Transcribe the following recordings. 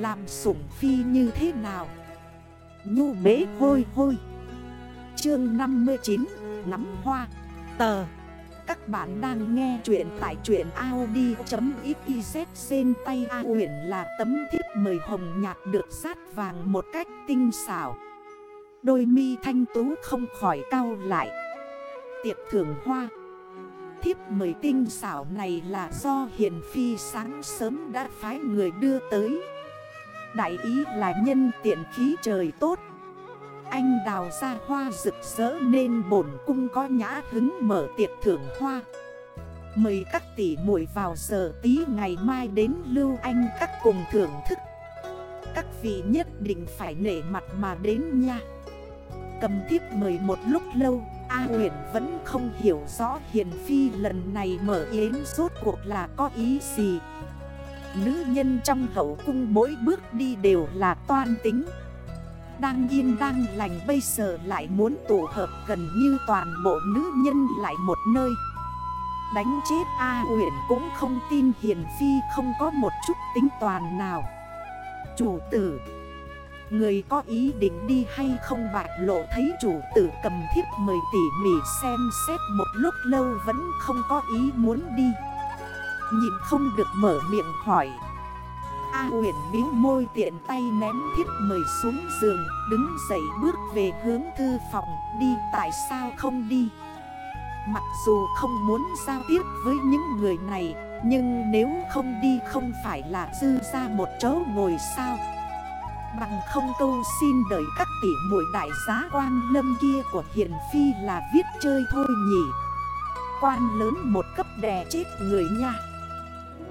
Làm sủng phi như thế nào? Nhu bế hôi hôi. Chương 59 Ngắm hoa. Tờ. Các bạn đang nghe chuyện tại chuyện Audi.xyz Xên tay A Uyển là tấm thiếp mời hồng nhạt được sát vàng một cách tinh xảo. Đôi mi thanh tú không khỏi cao lại. Tiệc thưởng hoa. Thiếp mời tinh xảo này là do Hiền Phi sáng sớm đã phái người đưa tới. Đại ý là nhân tiện khí trời tốt. Anh đào ra hoa rực rỡ nên bổn cung có nhã hứng mở tiệc thưởng hoa. Mời các tỷ muội vào giờ tí ngày mai đến lưu anh các cùng thưởng thức. Các vị nhất định phải nể mặt mà đến nha. Cầm tiếp mời một lúc lâu, A huyền vẫn không hiểu rõ Hiền Phi lần này mở yến rốt cuộc là có ý gì. Nữ nhân trong hậu cung mỗi bước đi đều là toan tính. Đang yên đang lành bây giờ lại muốn tụ hợp gần như toàn bộ nữ nhân lại một nơi. Đánh chết A uyển cũng không tin Hiền Phi không có một chút tính toàn nào. Chủ tử, Người có ý định đi hay không bạc lộ thấy chủ tử cầm thiếp mời tỉ mỉ xem xét một lúc lâu vẫn không có ý muốn đi. Nhìn không được mở miệng hỏi. A huyền biếu môi tiện tay ném thiết mời xuống giường, Đứng dậy bước về hướng thư phòng, Đi, tại sao không đi? Mặc dù không muốn giao tiếp với những người này, Nhưng nếu không đi không phải là dư ra một chỗ ngồi sao? Bằng không câu xin đợi các tỷ muội đại giá quan lâm kia của Hiền Phi là viết chơi thôi nhỉ? Quan lớn một cấp đè chết người nha.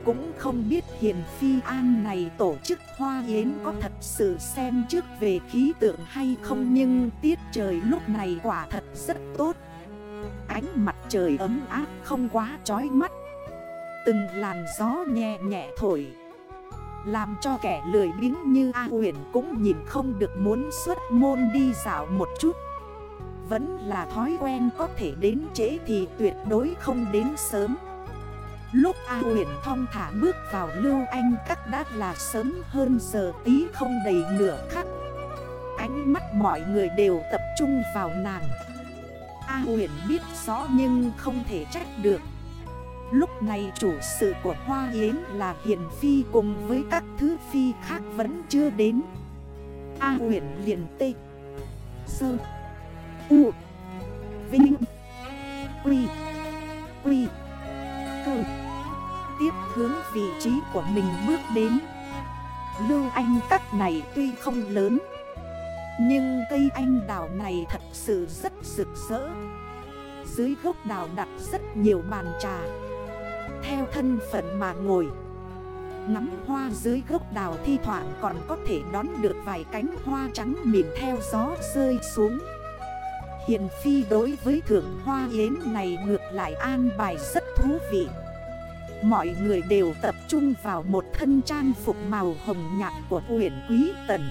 Cũng không biết Hiền Phi An này tổ chức hoa yến có thật sự xem trước về khí tượng hay không Nhưng tiết trời lúc này quả thật rất tốt. Ánh mặt trời ấm áp không quá chói mắt. Từng làn gió nhẹ nhẹ thổi. Làm cho kẻ lười biếng như A huyền cũng nhìn không được muốn xuất môn đi dạo một chút. Vẫn là thói quen có thể đến trễ thì tuyệt đối không đến sớm. Lúc A uyển thong thả bước vào lưu anh các đã là sớm hơn giờ tí không đầy nửa khắc. Ánh mắt mọi người đều tập trung vào nàng. A uyển biết rõ nhưng không thể trách được. Lúc này chủ sự của Hoa Yến là Hiền Phi cùng với các thứ Phi khác vẫn chưa đến. A huyện liền tê. Sơ. U. Vinh. Quy. Quy hướng vị trí của mình bước đến. Lưu anh các này tuy không lớn, Nhưng cây anh đào này thật sự rất rực rỡ. Dưới gốc đào đặt rất nhiều bàn trà, theo thân phận mà ngồi. Ngắm hoa dưới gốc đào thi thoảng còn có thể đón được vài cánh hoa trắng mịn theo gió rơi xuống. Hiền Phi đối với thượng hoa yến này ngược lại an bài rất thú vị. Mọi người đều tập trung vào một thân trang phục màu hồng nhạt của huyền quý tần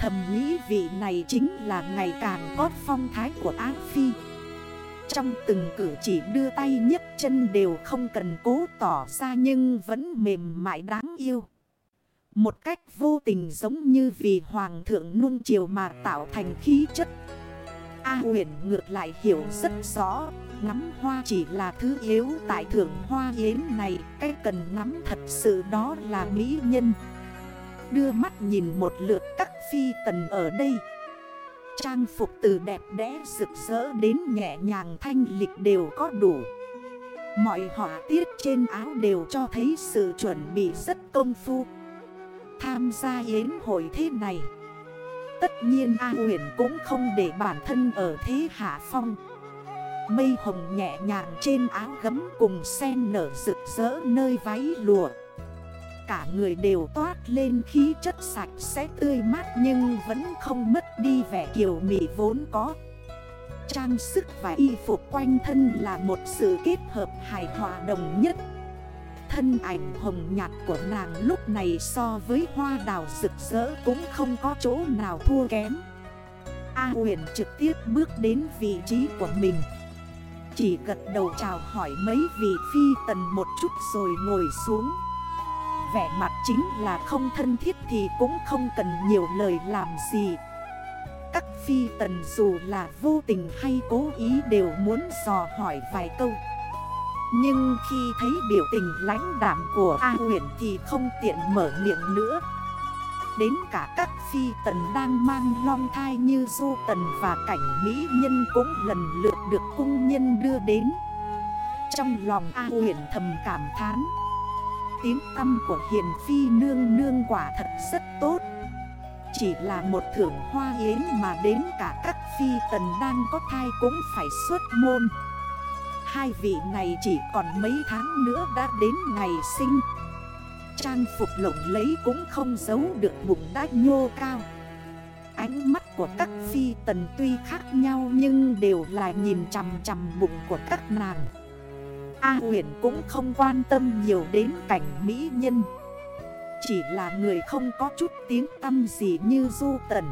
Thầm nghĩ vị này chính là ngày càng có phong thái của Ác Phi trong từng cử chỉ đưa tay nhấc chân đều không cần cố tỏ ra nhưng vẫn mềm mại đáng yêu. Một cách vô tình giống như vì hoàng thượng nuông chiều mà tạo thành khí chất. A huyền ngược lại hiểu rất rõ, ngắm hoa chỉ là thứ yếu tại thượng hoa yến này, cái cần ngắm thật sự đó là mỹ nhân. Đưa mắt nhìn một lượt các phi tần ở đây. Trang phục từ đẹp đẽ rực rỡ đến nhẹ nhàng thanh lịch đều có đủ Mọi họa tiết trên áo đều cho thấy sự chuẩn bị rất công phu Tham gia yến hội thế này Tất nhiên A huyền cũng không để bản thân ở thế hạ phong Mây hồng nhẹ nhàng trên áo gấm cùng sen nở rực rỡ nơi váy lụa. Cả người đều toát lên khí chất sạch sẽ tươi mát nhưng vẫn không mất đi vẻ kiều mị vốn có. Trang sức và y phục quanh thân là một sự kết hợp hài hòa đồng nhất. Thân ảnh hồng nhạt của nàng lúc này so với hoa đào rực rỡ cũng không có chỗ nào thua kém. A huyền trực tiếp bước đến vị trí của mình. Chỉ gật đầu chào hỏi mấy vị phi tần một chút rồi ngồi xuống. Vẻ mặt chính là không thân thiết thì cũng không cần nhiều lời làm gì. Các phi tần dù là vô tình hay cố ý đều muốn dò hỏi vài câu. Nhưng khi thấy biểu tình lãnh đảm của A huyền thì không tiện mở miệng nữa. Đến cả các phi tần đang mang long thai như du tần và cảnh mỹ nhân cũng lần lượt được cung nhân đưa đến. Trong lòng A huyền thầm cảm thán, Tiếng tâm của hiền phi nương nương quả thật rất tốt. Chỉ là một thưởng hoa yến mà đến cả các phi tần đang có thai cũng phải xuất môn. Hai vị này chỉ còn mấy tháng nữa đã đến ngày sinh. Trang phục lộng lấy cũng không giấu được bụng đã nhô cao. Ánh mắt của các phi tần tuy khác nhau nhưng đều là nhìn chằm chằm bụng của các nàng. A huyền cũng không quan tâm nhiều đến cảnh mỹ nhân. Chỉ là người không có chút tiếng tâm gì như du tần.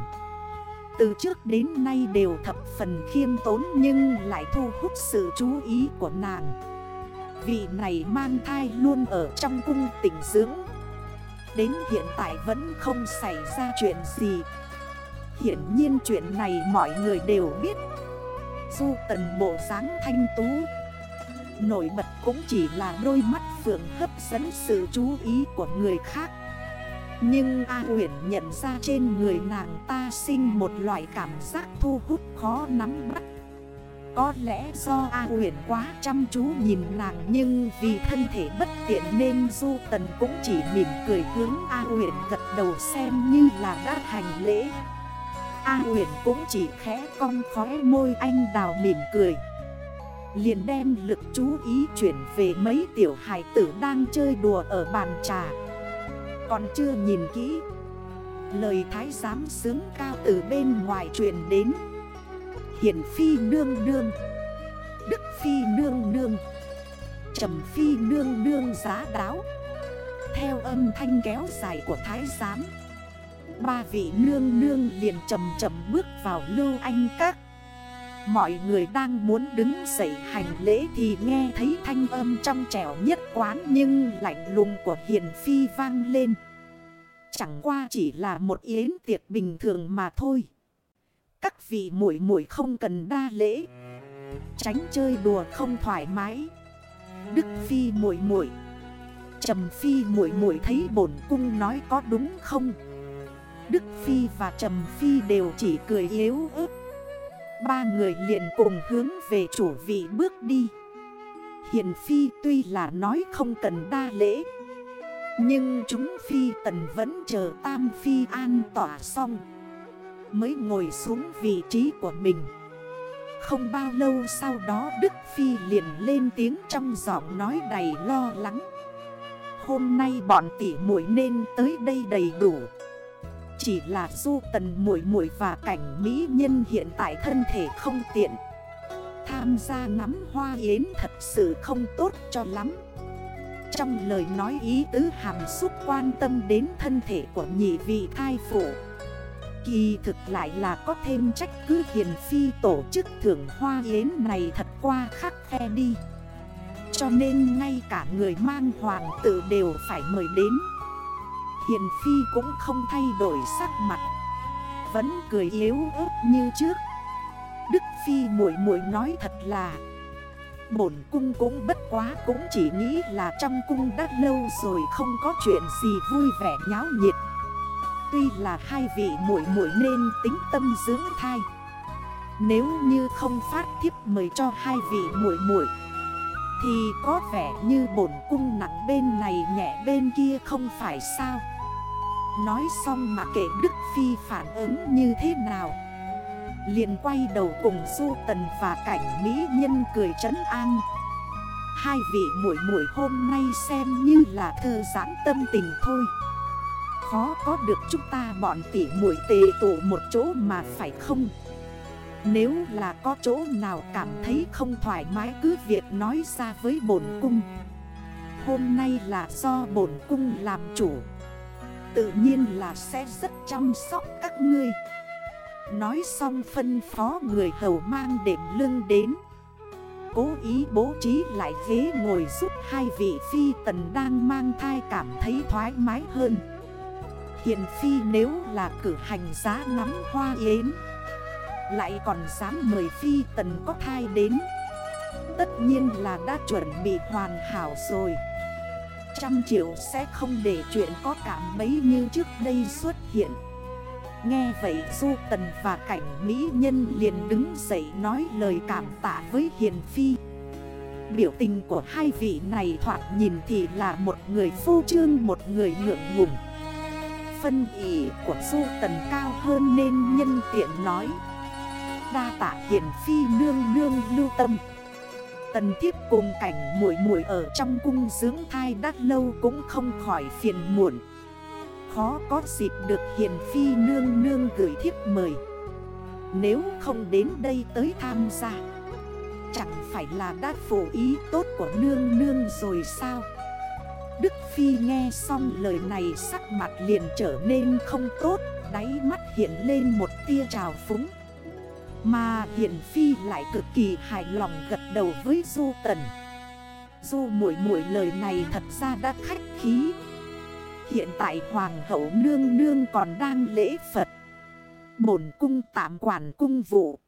Từ trước đến nay đều thập phần khiêm tốn nhưng lại thu hút sự chú ý của nàng. Vị này mang thai luôn ở trong cung tỉnh dưỡng. Đến hiện tại vẫn không xảy ra chuyện gì. Hiển nhiên chuyện này mọi người đều biết. Du tần bộ dáng thanh tú, Nổi bật cũng chỉ là đôi mắt phượng hấp dẫn sự chú ý của người khác. Nhưng A uyển nhận ra trên người nàng ta sinh một loại cảm giác thu hút khó nắm bắt. Có lẽ do A Huyền quá chăm chú nhìn nàng Nhưng vì thân thể bất tiện nên Du Tần cũng chỉ mỉm cười hướng A Huyền gật đầu xem như là đã hành lễ. A Huyền cũng chỉ khẽ cong khóe môi anh đào mỉm cười. Liền đem lực chú ý chuyển về mấy tiểu hải tử đang chơi đùa ở bàn trà. Còn chưa nhìn kỹ, Lời thái giám sướng cao từ bên ngoài truyền đến. Hiện phi nương nương Đức phi nương nương Trầm phi nương nương giá đáo Theo âm thanh kéo dài của thái giám, Ba vị nương nương liền chầm chầm bước vào lưu anh các Mọi người đang muốn đứng dậy hành lễ thì nghe thấy thanh âm trong trẻo nhất quán nhưng lạnh lùng của Hiền Phi vang lên. Chẳng qua chỉ là một yến tiệc bình thường mà thôi. Các vị muội muội không cần đa lễ. Tránh chơi đùa không thoải mái. Đức Phi muội muội Trầm Phi muội muội thấy bổn cung nói có đúng không? Đức Phi và Trầm Phi đều chỉ cười yếu ớt Ba người liền cùng hướng về chủ vị bước đi Hiền Phi tuy là nói không cần đa lễ, Nhưng chúng Phi tần vẫn chờ Tam Phi an tỏa xong Mới ngồi xuống vị trí của mình. Không bao lâu sau đó Đức Phi liền lên tiếng trong giọng nói đầy lo lắng. Hôm nay bọn tỉ muội nên tới đây đầy đủ. Chỉ là du tần muội muội và cảnh mỹ nhân hiện tại thân thể không tiện. Tham gia ngắm hoa yến thật sự không tốt cho lắm. Trong lời nói ý tứ hàm xúc quan tâm đến thân thể của nhị vị thai phụ. Kỳ thực lại là có thêm trách cứ hiền phi tổ chức thưởng hoa yến này thật qua khắc khe đi. Cho nên ngay cả người mang hoàng tử đều phải mời đến. Hiền Phi cũng không thay đổi sắc mặt, Vẫn cười yếu ớt như trước. Đức Phi muội muội nói thật là, Bổn cung cũng bất quá cũng chỉ nghĩ là trong cung đã lâu rồi không có chuyện gì vui vẻ nháo nhiệt. Tuy là hai vị muội muội nên tính tâm dưỡng thai. Nếu như không phát thiếp mời cho hai vị muội muội, Thì có vẻ như bổn cung nặng bên này nhẹ bên kia không phải sao? Nói xong mà kệ Đức Phi phản ứng như thế nào? Liền quay đầu cùng Du Tần và cảnh Mỹ Nhân cười trấn an. Hai vị muội muội hôm nay xem như là thư giãn tâm tình thôi. Khó có được chúng ta bọn tỉ muội tề tụ một chỗ mà phải không? Nếu là có chỗ nào cảm thấy không thoải mái cứ việc nói ra với bổn cung. Hôm nay là do bổn cung làm chủ. Tự nhiên là sẽ rất chăm sóc các ngươi. Nói xong phân phó người hầu mang đệm lưng đến. Cố ý bố trí lại ghế ngồi giúp hai vị phi tần đang mang thai cảm thấy thoải mái hơn. Hiền phi nếu là cử hành giá ngắm hoa yến, Lại còn dám mời phi tần có thai đến. Tất nhiên là đã chuẩn bị hoàn hảo rồi. Trăm triệu sẽ không để chuyện có cảm mấy như trước đây xuất hiện. Nghe vậy Du Tần và cảnh Mỹ Nhân liền đứng dậy nói lời cảm tạ với Hiền Phi. Biểu tình của hai vị này thoạt nhìn thì là một người phu trương, một người ngượng ngùng. Phân ý của Du Tần cao hơn nên nhân tiện nói. Đa tạ hiển Phi nương nương lưu tâm. Tần thiếp cùng cảnh muội muội ở trong cung dưỡng thai đắt lâu cũng không khỏi phiền muộn. Khó có dịp được hiền phi nương nương gửi thiếp mời. Nếu không đến đây tới tham gia, Chẳng phải là đã phổ ý tốt của nương nương rồi sao? Phi nghe xong lời này sắc mặt liền trở nên không tốt, Đáy mắt hiện lên một tia trào phúng. Mà Hiền Phi lại cực kỳ hài lòng gật đầu với Du Tần. Du muội muội, lời này thật ra đã khách khí. Hiện tại Hoàng hậu nương nương còn đang lễ Phật. Bổn cung tạm quản cung vụ.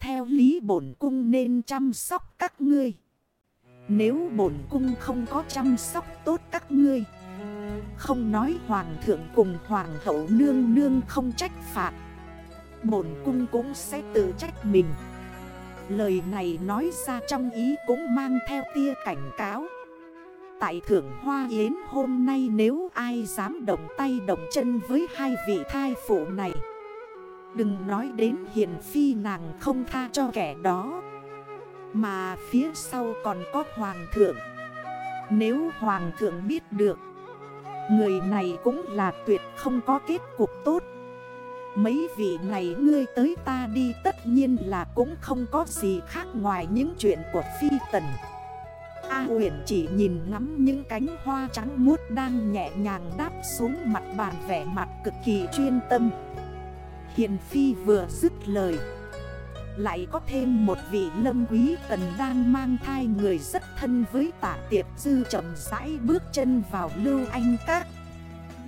Theo lý bổn cung nên chăm sóc các ngươi. Nếu bổn cung không có chăm sóc tốt các ngươi, Không nói hoàng thượng cùng hoàng hậu nương nương không trách phạt, Bổn cung cũng sẽ tự trách mình. Lời này nói ra trong ý cũng mang theo tia cảnh cáo. Tại thưởng hoa yến hôm nay nếu ai dám động tay động chân với hai vị thai phụ này, Đừng nói đến hiền phi nàng không tha cho kẻ đó. Mà phía sau còn có hoàng thượng. Nếu hoàng thượng biết được, Người này cũng là tuyệt không có kết cục tốt. Mấy vị này ngươi tới ta đi, tất nhiên là cũng không có gì khác ngoài những chuyện của phi tần. A huyện chỉ nhìn ngắm những cánh hoa trắng muốt đang nhẹ nhàng đáp xuống mặt bàn vẻ mặt cực kỳ chuyên tâm. Hiền Phi vừa dứt lời lại có thêm một vị lâm quý tần đang mang thai người rất thân với tả tiệp dư chậm rãi bước chân vào lưu anh các.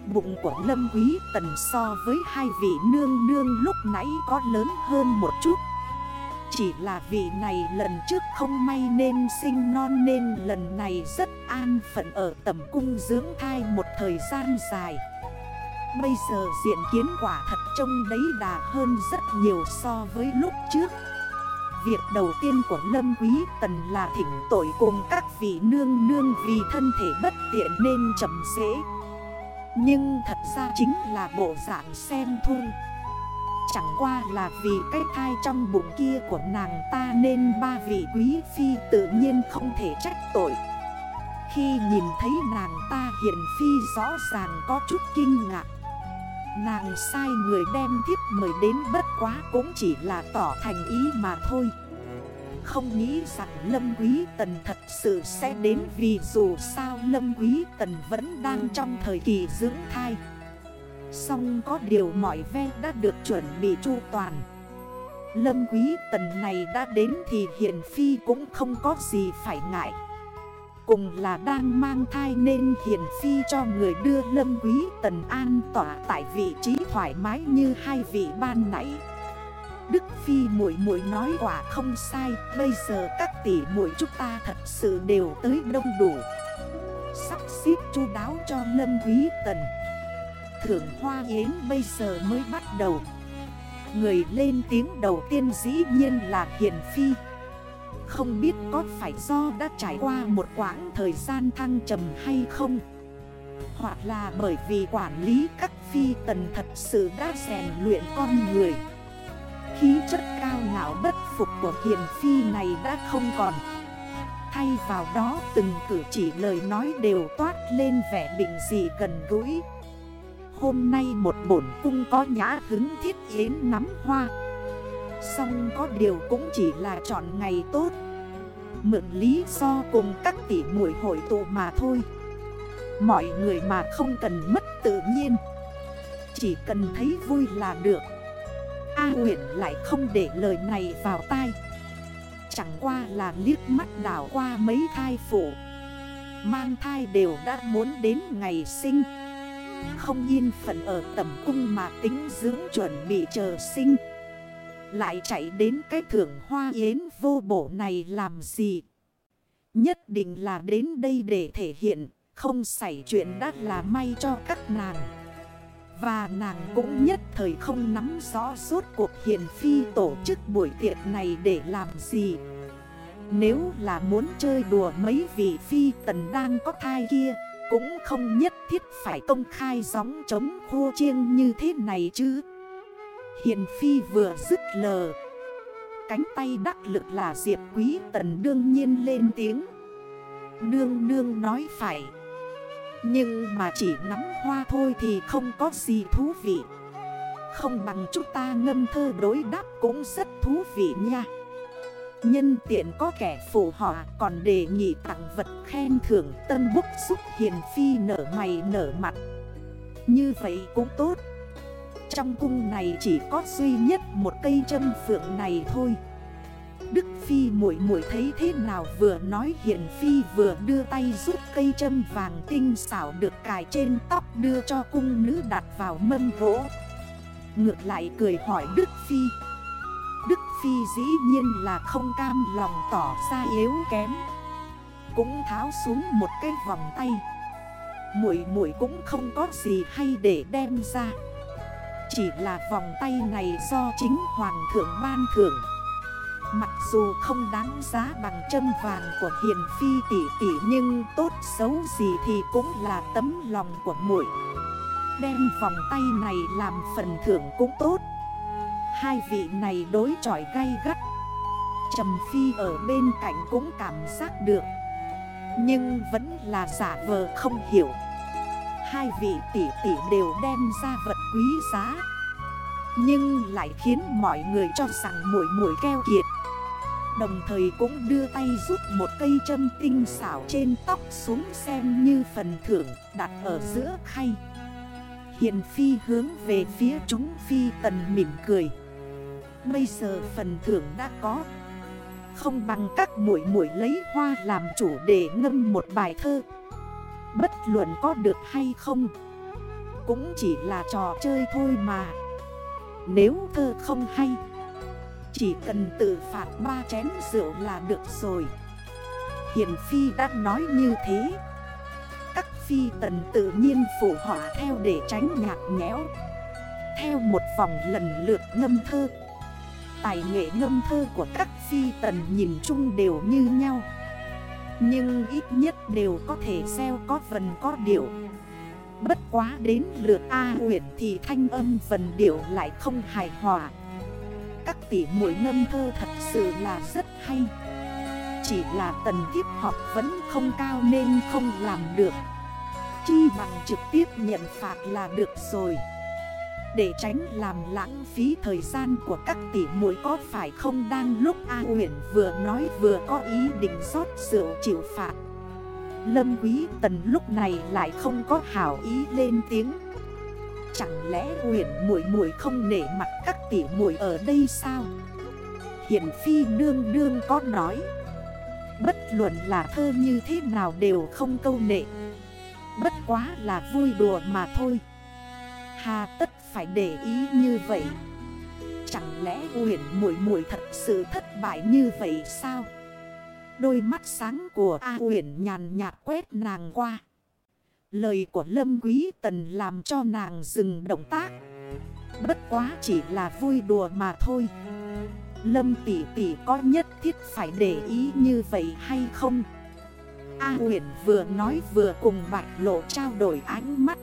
Bụng của lâm quý tần so với hai vị nương nương lúc nãy có lớn hơn một chút. Chỉ là vị này lần trước không may nên sinh non nên lần này rất an phận ở tầm cung dưỡng thai một thời gian dài. Bây giờ diện kiến quả thật trông đấy đà hơn rất nhiều so với lúc trước. Việc đầu tiên của Lâm Quý Tần là thỉnh tội cùng các vị nương nương vì thân thể bất tiện nên chậm dễ. Nhưng thật ra chính là bộ dạng xem thôi Chẳng qua là vì cái thai trong bụng kia của nàng ta nên ba vị quý phi tự nhiên không thể trách tội. Khi nhìn thấy nàng ta hiện phi rõ ràng có chút kinh ngạc. Nàng sai người đem thiếp mời đến bất quá cũng chỉ là tỏ thành ý mà thôi. Không nghĩ rằng Lâm Quý Tần thật sự sẽ đến vì dù sao Lâm Quý Tần vẫn đang trong thời kỳ dưỡng thai. Xong có điều mọi ve đã được chuẩn bị chu toàn. Lâm quý tần này đã đến thì hiện phi cũng không có gì phải ngại. Cùng là đang mang thai nên hiền phi cho người đưa lâm quý tần an tỏa tại vị trí thoải mái như hai vị ban nãy. Đức Phi muội muội nói quả không sai, Bây giờ các tỷ muội chúng ta thật sự đều tới đông đủ. Sắp xếp chu đáo cho lâm quý tần. Thưởng hoa yến bây giờ mới bắt đầu. Người lên tiếng đầu tiên dĩ nhiên là Hiền Phi. Không biết có phải do đã trải qua một quãng thời gian thăng trầm hay không. Hoặc là bởi vì quản lý các phi tần thật sự đã rèn luyện con người. Khí chất cao ngạo bất phục của Hiền Phi này đã không còn. Thay vào đó từng cử chỉ lời nói đều toát lên vẻ bình dị gần gũi. Hôm nay một bổn cung có nhã hứng thiết yến nắm hoa. Xong có điều cũng chỉ là chọn ngày tốt. Mượn lý do cùng các tỷ muội hội tụ mà thôi. Mọi người mà không cần mất tự nhiên. Chỉ cần thấy vui là được. A huyện lại không để lời này vào tai. Chẳng qua là liếc mắt đảo qua mấy thai phụ. Mang thai đều đã muốn đến ngày sinh. Không yên phận ở tầm cung mà tính dưỡng chuẩn bị chờ sinh. Lại chạy đến cái thưởng hoa yến vô bổ này làm gì? Nhất định là đến đây để thể hiện, Không xảy chuyện đắt là may cho các nàng. Và nàng cũng nhất thời không nắm rõ suốt cuộc hiền phi tổ chức buổi tiệc này để làm gì. Nếu là muốn chơi đùa mấy vị phi tần đang có thai kia, Cũng không nhất thiết phải công khai gióng chống khô chiêng như thế này chứ. Hiền phi vừa dứt lờ. Cánh tay đắc lực là Diệp Quý Tần đương nhiên lên tiếng. Nương nương nói phải. Nhưng mà chỉ nắm hoa thôi thì không có gì thú vị. Không bằng chúng ta ngâm thơ đối đáp cũng rất thú vị nha. Nhân tiện có kẻ phù họ còn đề nghị tặng vật khen thưởng tân búc giúp hiền phi nở mày nở mặt. Như vậy cũng tốt. Trong cung này chỉ có duy nhất một cây châm phượng này thôi Đức Phi muội muội thấy thế nào vừa nói hiện Phi vừa đưa tay rút cây châm vàng tinh xảo được cài trên tóc đưa cho cung nữ đặt vào mâm gỗ. Ngược lại cười hỏi Đức Phi. Đức Phi dĩ nhiên là không cam lòng tỏ ra yếu kém. Cũng tháo xuống một cái vòng tay. Muội muội cũng không có gì hay để đem ra. Chỉ là vòng tay này do chính Hoàng thượng ban thưởng. Mặc dù không đáng giá bằng chân vàng của hiền phi tỷ tỷ, Nhưng tốt xấu gì thì cũng là tấm lòng của muội. Đem vòng tay này làm phần thưởng cũng tốt. Hai vị này đối chọi gay gắt. Trầm phi ở bên cạnh cũng cảm giác được. Nhưng vẫn là giả vờ không hiểu. Hai vị tỷ tỷ đều đem ra vật quý giá. Nhưng lại khiến mọi người cho rằng mũi mũi keo kiệt. Đồng thời cũng đưa tay rút một cây châm tinh xảo trên tóc xuống xem như phần thưởng đặt ở giữa khay. Hiện phi hướng về phía chúng phi tần mỉm cười. Bây giờ phần thưởng đã có. Không bằng các mũi mũi lấy hoa làm chủ để ngâm một bài thơ. Bất luận có được hay không, Cũng chỉ là trò chơi thôi mà. Nếu thơ không hay, chỉ cần tự phạt ba chén rượu là được rồi. Hiện Phi đã nói như thế. Các phi tần tự nhiên phụ họa theo để tránh nhạt nhẽo. Theo một vòng lần lượt ngâm thơ, Tài nghệ ngâm thơ của các phi tần nhìn chung đều như nhau. Nhưng ít nhất đều có thể gieo có vần có điệu. Bất quá đến lượt A huyện thì thanh âm vần điệu lại không hài hòa. Các tỷ muội ngâm thơ thật sự là rất hay. Chỉ là tần thiếp học vẫn không cao nên không làm được. Chi bằng trực tiếp nhận phạt là được rồi. Để tránh làm lãng phí thời gian của các tỷ muội có phải không? Đang lúc A Uyển vừa nói vừa có ý định rót rượu chịu phạt. Lâm Quý Tần lúc này lại không có hảo ý lên tiếng. Chẳng lẽ huyền muội muội không nể mặt các tỷ muội ở đây sao? Hiển phi nương nương có nói. Bất luận là thơ như thế nào đều không câu nệ. Bất quá là vui đùa mà thôi. Hà tất phải để ý như vậy. Chẳng lẽ huyền muội muội thật sự thất bại như vậy sao? Đôi mắt sáng của A huyền nhàn nhạt quét nàng qua. Lời của Lâm Quý Tần làm cho nàng dừng động tác. Bất quá chỉ là vui đùa mà thôi. Lâm tỷ tỷ có nhất thiết phải để ý như vậy hay không? A huyền vừa nói vừa cùng bạch lộ trao đổi ánh mắt.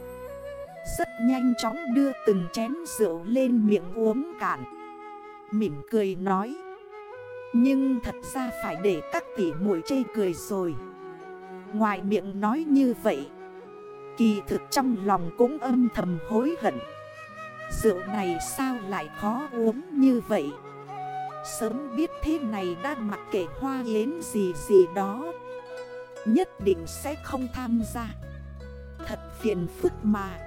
Rất nhanh chóng đưa từng chén rượu lên miệng uống cạn. Mỉm cười nói, Nhưng thật ra phải để các tỷ muội chê cười rồi. Ngoài miệng nói như vậy, Kỳ thực trong lòng cũng âm thầm hối hận. Rượu này sao lại khó uống như vậy? Sớm biết thế này đã mặc kệ hoa yến gì gì đó, Nhất định sẽ không tham gia. Thật phiền phức mà.